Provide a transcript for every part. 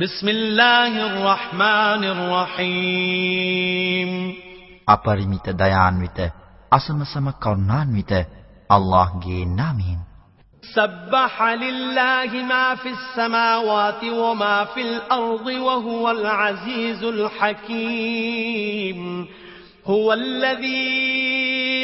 بسم الله الرحمن الرحيم අපරිමිත දයාන්විත අසමසම කරුණාන්විත අල්ලාහ්ගේ නාමයෙන් سبح لله ما في السماوات وما في الأرض وهو العزيز الحكيم هو الذي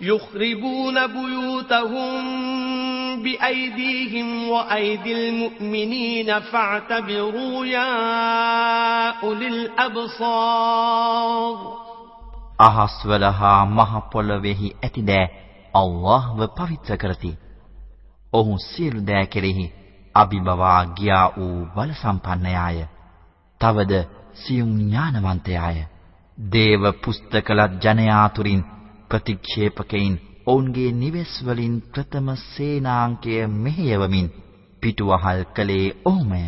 يخربون بيوتهم بأيديهم وأيدي المؤمنين فاعتبروا يا أولي الأبصار අහස්වල හා මහ පොළොවේහි ඇති දෑ අල්ලාහ්ව පවිත්‍ර කරති. ඔහු සියලු දෑ කෙරෙහි අභිබවා ගියා වූ බල සම්පන්නයාය. තවද සියුම් ඥානවන්තයාය. දේව පුස්තකලත් ජනයාතුරින් ප්‍රතික්ෂේපකයින් ඔවුන්ගේ නිවෙස් වලින් ප්‍රථම සේනාංකය මෙහෙයවමින් පිටුවහල් කළේ ඔහුමය.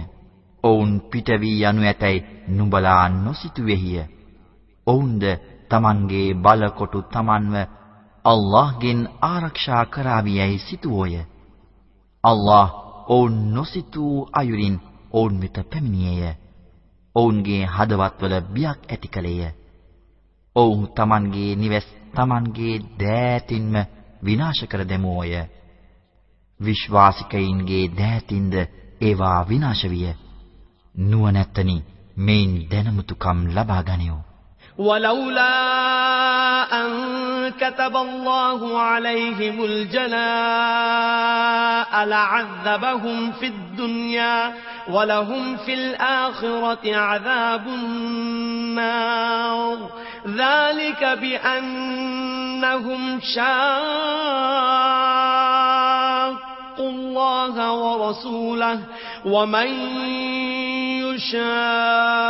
ඔවුන් පිට වී යනු ඇතැයි නුඹලා නොසිතුවේහිය. ඔවුන්ද Tamanගේ බලකොටු Tamanව අල්ලාහ්ගෙන් ආරක්ෂා කරાવીයයි සිතුවෝය. අල්ලාහ් ඔවුන් නොසිතූ අයුරින් ඔවුන් වෙත පැමිණියේය. ඔවුන්ගේ හදවත්වල බියක් ඇති කලේය. ඔවුන් Tamanගේ නිවෙස් Tamanගේ දෑතින්ම විනාශ කර දෙමෝය. විශ්වාසිකයින්ගේ දෑතින්ද ඒවා විනාශ විය. නුවණැත්තනි මේන් දැනමුතුකම් ලබා ගනියෝ. ولولا أن كتب الله عليهم الجلاء لعذبهم في الدنيا ولهم في الآخرة عذاب النار ذلك بأنهم شاقوا الله ورسوله ومن يشاق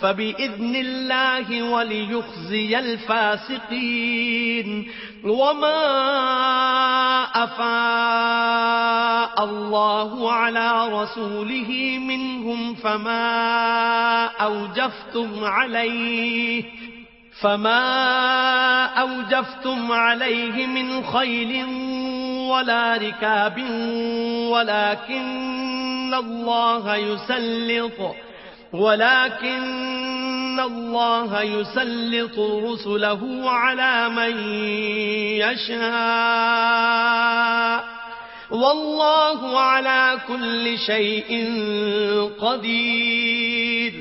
فبإذن الله وليخزي الفاسقين. وما أفاء الله على رسوله منهم فما أوجفتم عليه فما أوجفتم عليه من خيل ولا ركاب ولكن الله يسلط ولكن الله يسلط رسله على من يشاء والله على كل شيء قدير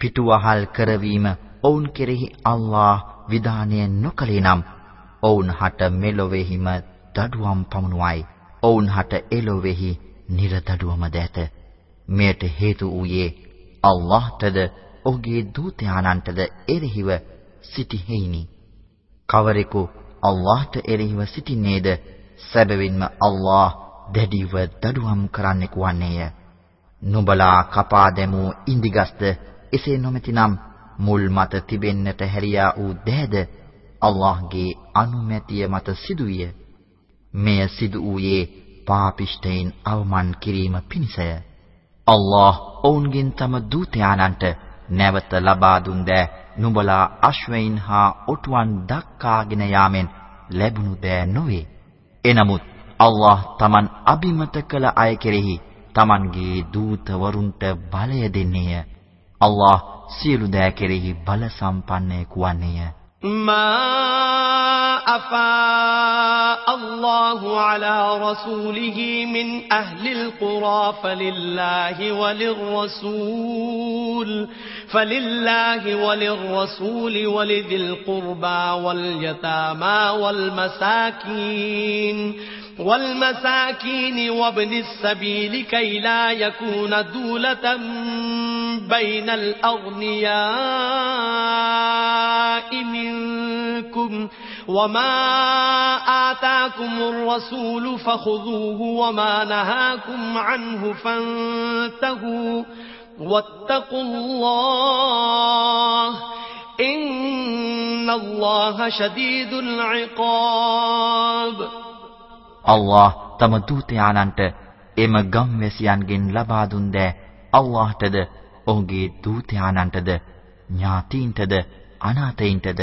පිටුවහල් කරවීම ඔවුන් කෙරෙහි අල්ලාහ් විධානය නොකලේ නම් ඔවුන් හට මෙලොවේහිම දඩුවම් පමුණුවයි ඔවුන් හට එලොවේහි නිර්දඩුවම දැත මෙයට හේතු වූයේ අල්ලාහ්ටද ඔහුගේ දූතයාණන්ටද එරෙහිව සිටි හේිනි. කවරෙකු අල්ලාහ්ට එරෙහිව සිටින්නේද සැබවින්ම අල්ලාහ් දැඩිව දඩුවම් කරන්නෙකු වන්නේය. නුඹලා කපා දැමූ ඉන්දිගස්ද එසේ නොමැතිනම් මුල් මත තිබෙන්නට හැරියා වූ දෑද අල්ලාහ්ගේ අනුමැතිය මත සිදුවිය. මෙය සිදු වූයේ පාපිෂ්ඨයින් අවමන් කිරීම පිණිසය. අල්ලාහ් ඔවුන්ගෙන් තම දූතයාණන්ට නැවත ලබා දුන් දෑ නුඹලා අශ්වයින් හා ඔටුවන් දක්කාගෙන යාමෙන් ලැබුණු දෑ නොවේ. එනමුත් අල්ලාහ් Taman අබිමත කළ අය කෙරෙහි Tamanගේ දූතවරුන්ට බලය දෙන්නේය. අල්ලාහ් සියලු දෑ කෙරෙහි බල සම්පන්නයෙකු වන්නේය. ما أفاء الله على رسوله من أهل القرى فلله وللرسول فلله وللرسول ولذي القربى واليتامى والمساكين والمساكين وابن السبيل كي لا يكون دولة بين الأغنياء منكم وما آتاكم الرسول فخذوه وما نهاكم عنه فانتهوا واتقوا الله إن الله شديد العقاب අල්ලාහ් තම දූතයාණන්ට එම ගම්වැසියන්ගෙන් ලබා දුන් දෑ අල්ලාහ්ටද ඔහුගේ දූතයාණන්ටද ඥාතීන්ටද අනාථයින්ටද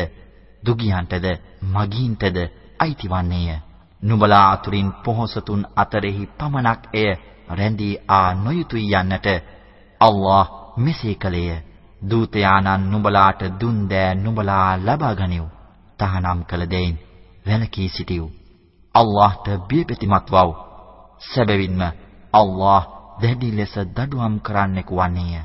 දුගියන්ටද මගීන්ටද අයිතිවන්නේය. නුඹලා අතුරින් පොහොසතුන් අතරෙහි පමණක් එය රැඳී ආ නොයුතුය යන්නට අල්ලාහ් මෙසේ කළේය. දූතයාණන් නුඹලාට දුන් දෑ නුඹලා ලබා ගනිව්. තහනම් කළ දෙයින් වැළකී සිටියු. අල්ලාහ්ට බියපැතිමත් වව්. සැබවින්ම අල්ලාහ් දැඩි ලෙස දඩුවම් කරන්නෙකු වන්නේය.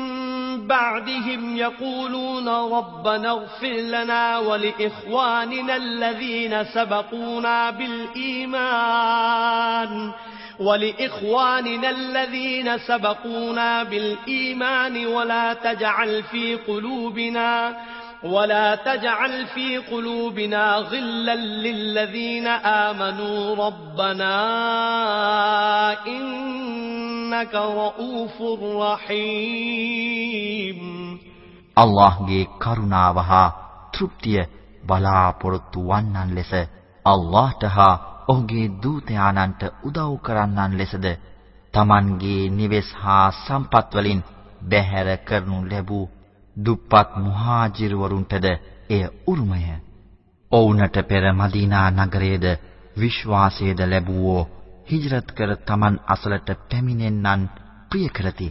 بعدهم يقولون ربنا اغفر لنا ولإخواننا الذين سبقونا بالإيمان. ولإخواننا الذين سبقونا بالإيمان ولا تجعل في قلوبنا ولا تجعل في قلوبنا غلا للذين آمنوا. ربنا إنك رؤوف رحيم අල්ලාහ්ගේ කරුණාව හා තෘප්තිය බලාපොරොත්තු වන්නන් ලෙස අල්ලාහ්ට හා ඔහුගේ දූතයාණන්ට උදව් කරන්නන් ලෙසද Tamanගේ නිවෙස් හා සම්පත් වලින් බැහැර කරනු ලැබූ දුප්පත් මුහාජිරවරුන්ටද එය උරුමය. ඔවුන්ට පෙර මදීනා නගරයේද විශ්වාසයේද ලැබුවෝ හිජරත් කර Taman අසලට පැමිණෙන්නන් ප්‍රිය කරති.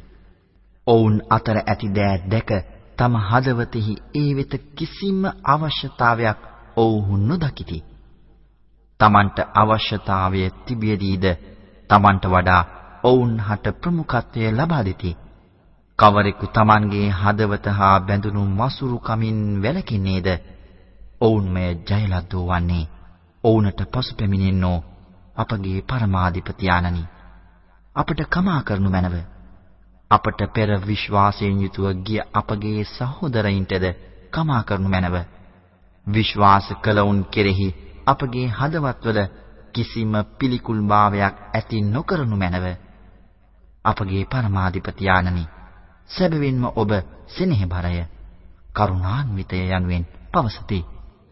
ඔවුන් අතර ඇති දෑ දැක තම හදවතෙහි ඒ වෙත කිසිම අවශ්‍යතාවයක් ඔවුහු නොදකිති. Tamanට අවශ්‍යතාවය තිබියදීද Tamanට වඩා ඔවුන් හට ප්‍රමුඛත්වය ලබා දෙති. කවරෙකු Tamanගේ හදවත හා බැඳුණු මසුරු කමින් වැළකින්නේද? ඔවුන් මෙය ජයලද්දෝ වන්නේ. ඔවුන්ට පසුපැමිණෙන්නෝ අපගේ පරමාධිපති ආනනි. අපට කමා කරනු මැනව. අපට පෙර විශ්වාසයෙන් යුතුව ගිය අපගේ සහෝදරයින්ටද කමා කරනු මැනව. විශ්වාස කළවුන් කෙරෙහි අපගේ හදවත්වල කිසිම පිළිකුල් භාවයක් ඇති නොකරනු මැනව. අපගේ පරමාධිපති ආනනි සැබවින්ම ඔබ සෙනෙහබරය කරුණාන්විතය යනුවෙන් පවසති.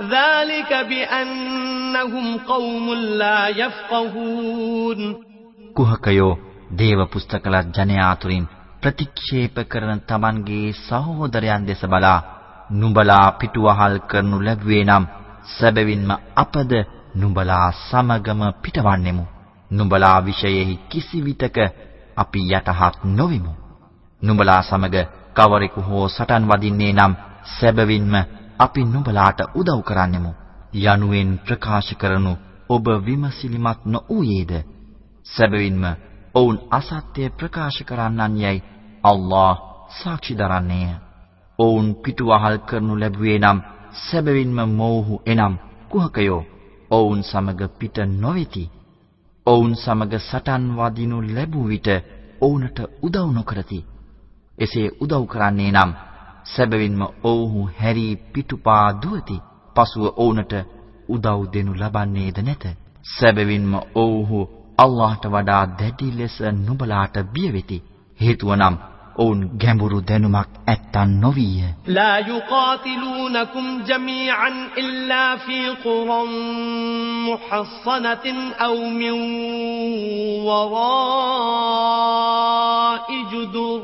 ذلك بأنهم قوم لا يفقهون කුහකයෝ දේව පුස්තකලත් ජනයා අතුරින් ප්‍රතික්ෂේප කරන Tamanගේ සහෝදරයන් දෙස බලා නුඹලා පිටුවහල් කරනු ලැබුවේ නම් සැබවින්ම අපද නුඹලා සමගම පිටවන්නෙමු. නුඹලා විෂයෙහි කිසිවිටක අපි යටහත් නොවිමු. නුඹලා සමග කවරෙකු හෝ සටන් වදින්නේ නම් සැබවින්ම අපි නුඹලාට උදව් කරන්නෙමු. යනුවෙන් ප්‍රකාශ කරනු ඔබ විමසිලිමත් නොඌයේද? සැබවින්ම ඔවුන් අසත්‍ය ප්‍රකාශ කරන්නන් යයි අල්ලාහ් සාක්ෂි දරන්නේය. ඔවුන් පිටුවහල් කරනු ලැබුවේ නම් සැබවින්ම මොවුහු එනම් කුහකයෝ ඔවුන් සමග පිට නොවේති. ඔවුන් සමග සටන් වදිනු ලැබුව විට ඔවුන්ට උදව් නොකරති. එසේ උදව් කරන්නේ නම් සැබවින්ම ඔවුහු හැරි පිටුපා දුවති. පසුව ඔවුන්ට උදව් දෙනු ලබන්නේද නැත. සැබවින්ම ඔවුහු අල්ලාහට වඩා දැඩි ලෙස නුඹලාට බිය වෙති. හේතුවනම් ඔවුන් ගැඹුරු දැනුමක් ඇත්තන් නොවිය. ලා යුකාතිලූනකුම් ජමීඅන් ඉල්ලා ෆී කුරම් මුහස්සනතින් අව් මින් වරායි ජුදුර්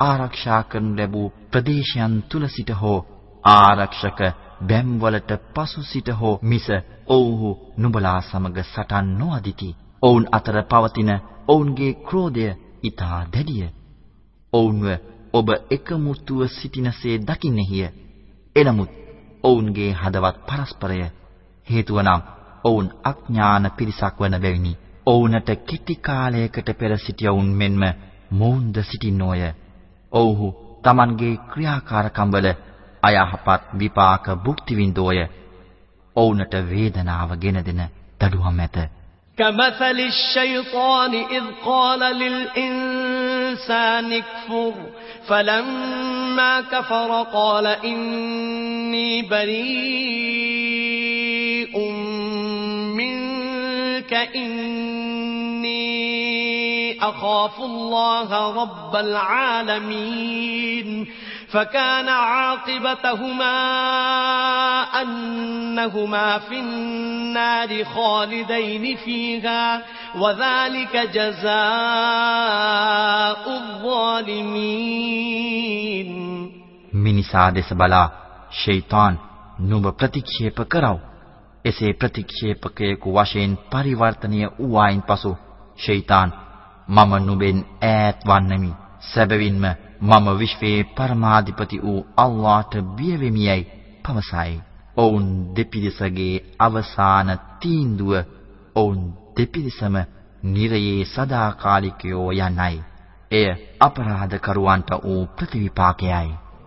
ආරක්ෂා කරනු ලැබූ ප්‍රදේශයන් තුල සිට හෝ ආරක්ෂක බැම්වලට පසු සිට හෝ මිස ඔව්හු නුඹලා සමග සටන් නොඅදිති. ඔවුන් අතර පවතින ඔවුන්ගේ ක්‍රෝධය ඊටා දැඩිය. ඔවුන්ව ඔබ එකමුතුව සිටිනසේ දකින්නේය. එනමුත් ඔවුන්ගේ හදවත් පරස්පරය හේතුව නම් ඔවුන් අඥාන පිරිසක් වන බැවිනි. ඔවුන්ට කිටි කාලයකට පෙර සිටියවුන් මෙන්ම මොවුන්ද සිටින්නෝය. ඔව්හු Tamanගේ ක්‍රියාකාරකම් වල අයහපත් විපාක භුක්ති විඳෝය. ඔවුන්ට වේදනාව ගෙන දෙන දඩුවම් ඇත. كمثل الشيطان إذ قال للإنسان اكفر فلما كفر قال إني بريء منك إني أخاف الله رب العالمين فكان عاقبتهما أنهما في النار خالدين فيها وذلك جزاء الظالمين මිනිසා දෙස බලා ෂයිතන් නුඹ ප්‍රතික්ෂේප කරව. එසේ ප්‍රතික්ෂේපකයෙකු වශයෙන් පරිවර්තනය වූායින් පසු ෂයිතන් මම නුඹෙන් ඈත් වන්නෙමි. සැබවින්ම මම විශ්වයේ පරමාධිපති වූ අල්ලාහට බිය වෙමියයි පවසයි. ඔවුන් දෙපිරිසගේ අවසාන තීන්දුව ඔවුන් දෙපිරිසම නිරයේ සදාකාලිකයෝ යන්නයි. එය අපරාධකරුවන්ට වූ ප්‍රතිවිපාකයයි.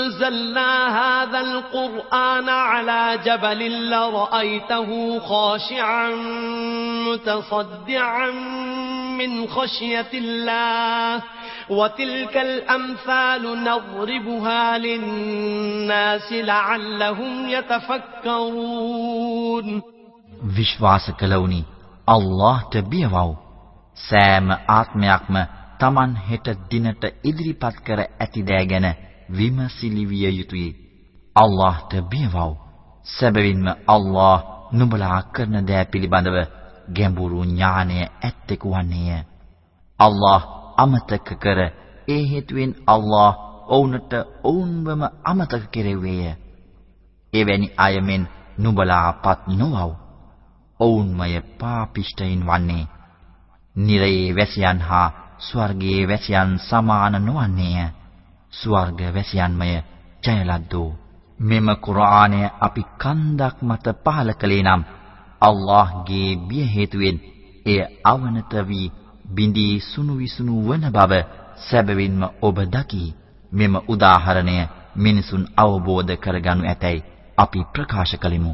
أنزلنا هذا القرآن على جبل لرأيته خاشعا متصدعا من خشية الله وتلك الأمثال نضربها للناس لعلهم يتفكرون විශ්වාස කළවුනි අල්ලාහ්ට බියවව් සෑම ආත්මයක්ම Taman හෙට දිනට ඉදිරිපත් කර ඇති දෑ ගැන විමසිලි විය යුතුය. අල්ලාහ්ට බියවව්. සැබවින්ම අල්ලාහ් නුඹලා කරන දෑ පිළිබඳව ගැඹුරු ඥානය ඇත්තෙකු වන්නේය. අල්ලාහ් අමතක කර ඒ හේතුවෙන් අල්ලාහ් ඔවුන්ට ඔවුන්වම අමතක කෙරෙව්වේය එවැනි අයමෙන් නුඹලාපත් නොවව්. ඔවුන්මය පාපිෂ්ඨයින් වන්නේ. නිරයේ වැසියන් හා ස්වර්ගයේ වැසියන් සමාන නොවන්නේය. ස්වර්ග වැසියන්මය ජයලද්දෝ. මෙම කුර්ආනය අපි කන්දක් මත පහල කළේ නම් අල්ලාහ්ගේ බිය හේතුවෙන් එය අවනත වී බිඳී සුණු විසුණු වන බව සැබවින්ම ඔබ දකි. මෙම උදාහරණය මිනිසුන් අවබෝධ කරගනු ඇතැයි අපි ප්‍රකාශ කළෙමු.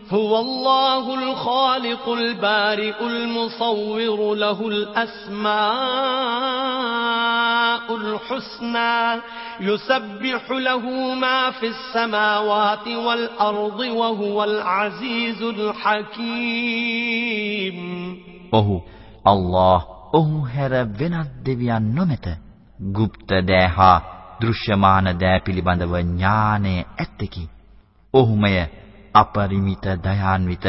هو الله الخالق البارئ المصور له الأسماء الحسنى يسبح له ما في السماوات والأرض وهو العزيز الحكيم ඔහු الله ඔහු හැර වෙනත් දෙවියන් නොමැත গুপ্ত දෑ දෘශ්‍යමාන දෑ පිළිබඳව ඥානය ඇත්තකි. ඔහුමය අපරිමිත දයාන්විත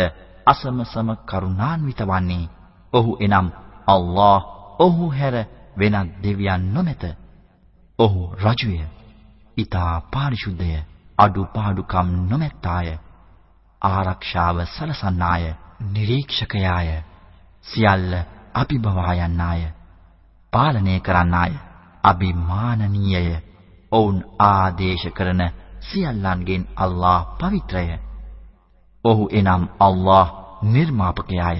අසමසම කරුණාන්විත වන්නේ. ඔහු එනම් අල්ලාහ් ඔහු හැර වෙනත් දෙවියන් නොමැත. ඔහු රජුය. ඊතා පාරිශුද්ධය. අඩුපාඩුකම් නොමැත්තාය. ආරක්ෂාව සලසන්නාය. නිරීක්ෂකයාය. සියල්ල අභිබවා යන්නාය. පාලනය කරන්නාය. අභිමානනීයය. ඔවුන් ආදේශ කරන සියල්ලන්ගෙන් අල්ලාහ් පවිත්‍රය. ඔහු එනම් අල්ලාහ් නිර්මාපකයාය.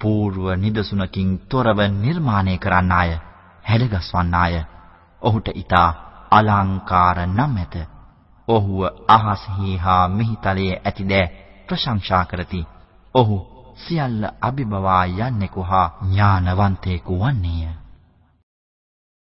పూర్ව නිදසුනකින් තොරව නිර්මාණය කරන්නාය. හැඩගස්වන්නාය. ඔහුට ඊතා අලංකාර නම් ඇත. ඔහුව අහස්හි හා මිහිතලයේ ඇතිදෑ ප්‍රශංසා කරති. ඔහු සියල්ල අභිබවා යන්නෙකු හා ඥානවන්තයෙකු වන්නේය.